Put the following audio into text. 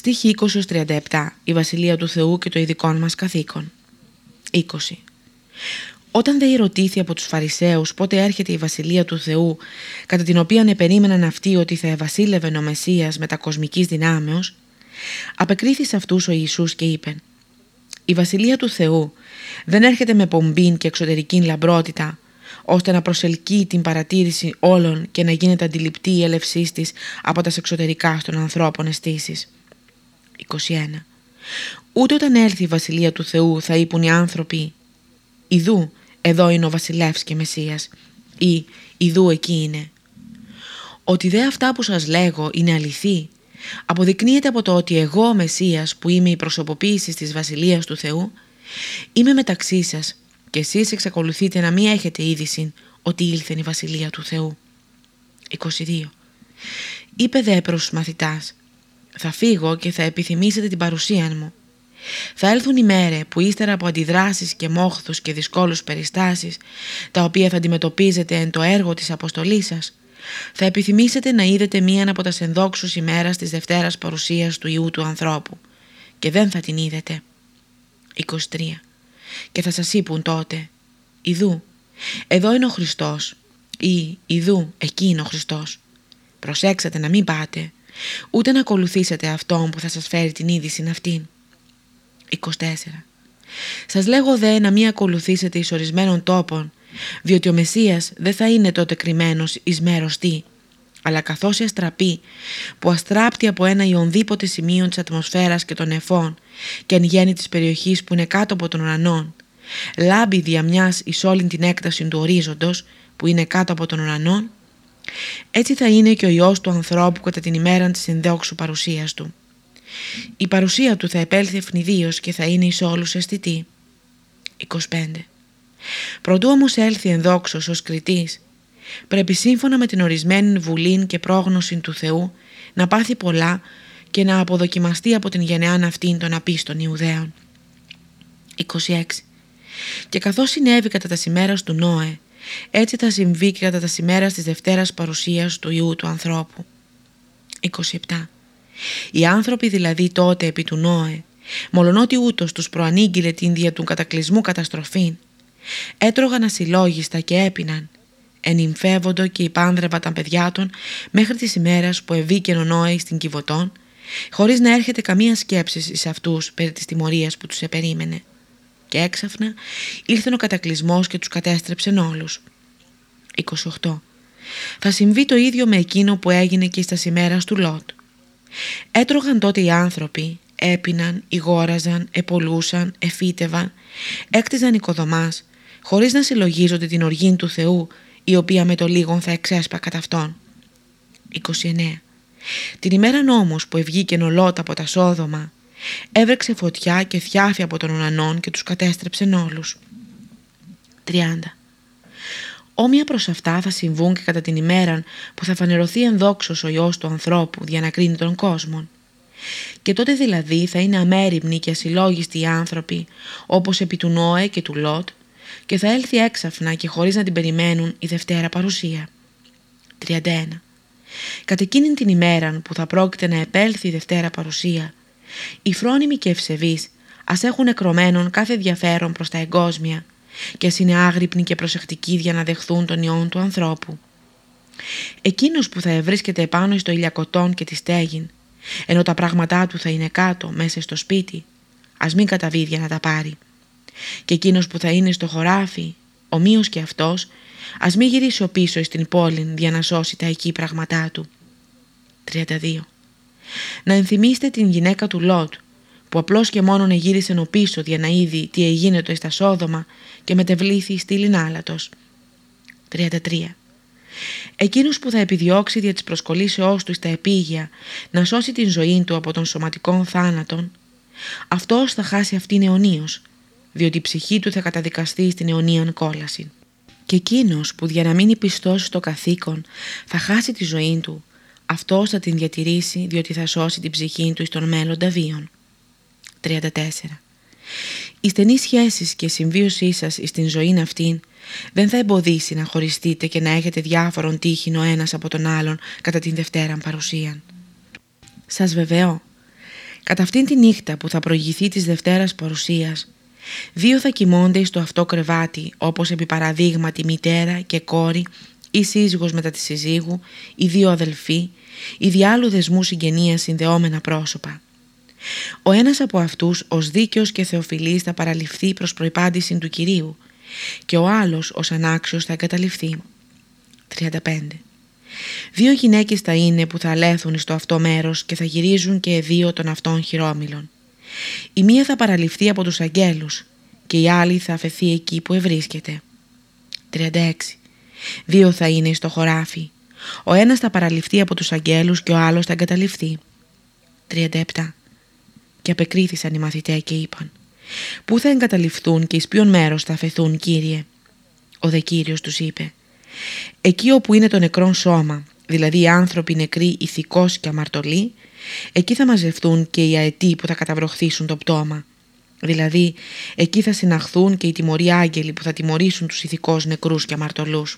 Στοίχη 20-37 Η Βασιλεία του Θεού και το ειδικό μας καθήκον 20 όταν δεν ρωτήθη από τους Φαρισαίους πότε έρχεται η Βασιλεία του Θεού, κατά την οποία επερίμεναν αυτοί ότι θα ευασίλευε ο Μεσσίας μετακοσμικής δυνάμεως, απεκρίθη σε αυτούς ο Ιησούς και είπε «Η Βασιλεία του Θεού δεν έρχεται με πομπήν και εξωτερική λαμπρότητα, ώστε να προσελκύει την παρατήρηση όλων και να γίνεται αντιληπτή η έλευσής της από τα εξωτερικά των ανθρώπων αισθήσεις. 21. Ούτε όταν έλθει η Βασιλεία του Θεού θα είπουν οι άνθρωποι «Ιδού, εδώ είναι ο βασιλεύς και Μεσσίας» ή «Ιδού εκεί είναι». Ότι δε αυτά που σας λέγω είναι αληθή αποδεικνύεται από το ότι εγώ ο Μεσσίας που είμαι η προσωποποίηση της Βασιλείας του Θεού είμαι μεταξύ σας και εσείς εξακολουθείτε να μην έχετε είδηση ότι ήλθε η Βασιλεία του Θεού. 22. Είπε δε προς μαθητάς «Θα φύγω και θα επιθυμήσετε την παρουσία μου θα έλθουν οι μέρε που ύστερα από αντιδράσεις και μόχθους και δυσκόλους περιστάσεις, τα οποία θα αντιμετωπίζετε εν το έργο της αποστολής σας, θα επιθυμήσετε να είδετε μίαν από τα ενδόξους ημέρας της Δευτέρας παρουσίας του Ιού του ανθρώπου και δεν θα την είδετε. 23. Και θα σας είπουν τότε «Ιδού, εδώ είναι ο Χριστός» ή «Ιδού, εκεί είναι ο Χριστός». Προσέξατε να μην πάτε, ούτε να ακολουθήσετε αυτόν που θα σας φέρει την είδηση αυτήν. 24. Σας λέγω δε να μην ακολουθήσετε εις ορισμένων τόπων, διότι ο Μεσσίας δεν θα είναι τότε κρυμμένος εις μέρος τι, αλλά καθώς η αστραπή που αστράπτει από ένα ιονδήποτε σημείο της ατμοσφαίρας και των εφών και εν γέννη της περιοχής που είναι κάτω από τον ουρανό, λάμπει δια μιας εις όλην την έκταση του ορίζοντος που είναι κάτω από τον ουρανό, έτσι θα είναι και ο Υιός του ανθρώπου κατά την ημέρα της συνδόξου παρουσίας του. Η παρουσία του θα επέλθει ευνηδίως και θα είναι εις όλους αισθητή. 25. Προτού όμως έλθει ενδόξος ως κριτής, πρέπει σύμφωνα με την ορισμένη βουλήν και πρόγνωση του Θεού να πάθει πολλά και να αποδοκιμαστεί από την γενεάν αυτήν των απίστων Ιουδαίων. 26. Και καθώς συνέβη κατά τα σημέρας του Νόε, έτσι θα συμβεί και κατά τα σημέρας της Δευτέρας παρουσίας του Ιού του ανθρώπου. 27. Οι άνθρωποι δηλαδή τότε επί του Νόε, μολονότι ούτως τους προανήγγειλε την δια του κατακλυσμού καταστροφήν, έτρωγαν ασυλλόγιστα και έπιναν, ενυμφεύοντο και υπάνδρευα τα παιδιά των μέχρι τις ημέρας που ευήκε ο Νόε στην Κιβωτών, χωρίς να έρχεται καμία σκέψη σε αυτούς περί της τιμωρίας που τους επερίμενε. Και έξαφνα ήλθε ο κατακλυσμός και τους κατέστρεψε όλους. 28. Θα συμβεί το ίδιο με εκείνο που έγινε και στα ημέρας του Λότ. Έτρωγαν τότε οι άνθρωποι, έπιναν, ηγόραζαν, επολούσαν, εφύτευαν, έκτιζαν οικοδομάς, χωρίς να συλλογίζονται την οργή του Θεού, η οποία με το λίγον θα εξέσπα κατά αυτόν. 29. Την ημέρα όμως που ευγήκε ο Λότ από τα Σόδομα, έβρεξε φωτιά και θιάφη από τον ουρανόν και τους κατέστρεψε όλους. 30. Όμοια προς αυτά θα συμβούν και κατά την ημέρα που θα φανερωθεί ενδόξος ο Υιός του ανθρώπου για να κρίνει τον κόσμο. Και τότε δηλαδή θα είναι αμέριμνοι και ασυλλόγιστοι οι άνθρωποι όπως επί του Νόε και του Λότ και θα έλθει έξαφνα και χωρίς να την περιμένουν η Δευτέρα παρουσία. 31. Κατ' εκείνη την ημέρα που θα πρόκειται να επέλθει η Δευτέρα παρουσία, οι φρόνιμοι και ευσεβείς ας έχουν εκρωμένον κάθε ενδιαφέρον προς τα εγκόσμια και ας είναι άγρυπνοι και προσεκτικοί για να δεχθούν τον ιόν του ανθρώπου. Εκείνος που θα ευρίσκεται επάνω στο ηλιακοτόν και τη στέγην, ενώ τα πράγματά του θα είναι κάτω μέσα στο σπίτι, ας μην καταβεί για να τα πάρει. Και εκείνος που θα είναι στο χωράφι, ομοίως και αυτός, ας μην γυρίσει ο πίσω στην πόλη για να σώσει τα εκεί πράγματά του. 32. Να ενθυμίστε την γυναίκα του Λότ, που απλώς και μόνον εγύρισε ο πίσω για να είδει τι εγίνετο στα Σόδομα και μετεβλήθη στη Λινάλατος. 33. Εκείνος που θα επιδιώξει δια της προσκολήσεώς του στα επίγεια να σώσει την ζωή του από τον σωματικών θάνατον, αυτός θα χάσει αυτήν αιωνίως, διότι η ψυχή του θα καταδικαστεί στην αιωνίαν κόλαση. Και εκείνος που για να μείνει πιστός στο καθήκον θα χάσει τη ζωή του, αυτός θα την διατηρήσει διότι θα σώσει την ψυχή του στον μέλλοντα βίον. 34. Η στενή σχέση και συμβίωσή σας στην ζωή αυτήν δεν θα εμποδίσει να χωριστείτε και να έχετε διάφορον τύχην ο ένας από τον άλλον κατά την Δευτέρα παρουσία. Σας βεβαιώ, Κατά αυτήν τη νύχτα που θα προηγηθεί της Δευτέρας παρουσίας, δύο θα κοιμώνται εις το αυτό κρεβάτι, όπως επί παραδείγματι μητέρα και κόρη ή σύζυγος μετά τη συζύγου, οι δύο αδελφοί, οι διάλου δεσμού συγγενεία συνδεόμενα πρόσωπα. Ο ένας από αυτούς ως δίκαιος και θεοφιλής θα παραληφθεί προς προϋπάντηση του Κυρίου και ο άλλος ως ανάξιος θα εγκαταληφθεί. 35. Δύο γυναίκες θα είναι που θα αλέθουν στο αυτό μέρος και θα γυρίζουν και δύο των αυτών χειρόμυλων. Η μία θα παραληφθεί από τους αγγέλους και η άλλη θα αφαιθεί εκεί που ευρίσκεται. 36. Δύο θα είναι στο χωράφι. Ο ένας θα παραληφθεί από τους αγγέλους και ο άλλος θα εγκαταληφθεί. 37. Και απεκρίθησαν οι μαθητές και είπαν «Πού θα εγκαταληφθούν και εις ποιον μέρος θα αφαιθούν, Κύριε» Ο δε Κύριος τους είπε Εκεί όπου είναι το νεκρό σώμα, δηλαδή οι άνθρωποι νεκροί ηθικός και αμαρτωλοί, εκεί θα μαζευτούν και οι αετοί που θα καταβροχθήσουν το πτώμα. Δηλαδή, εκεί θα συναχθούν και οι τιμωροί άγγελοι που θα τιμωρήσουν τους ηθικούς νεκρούς και αμαρτωλούς.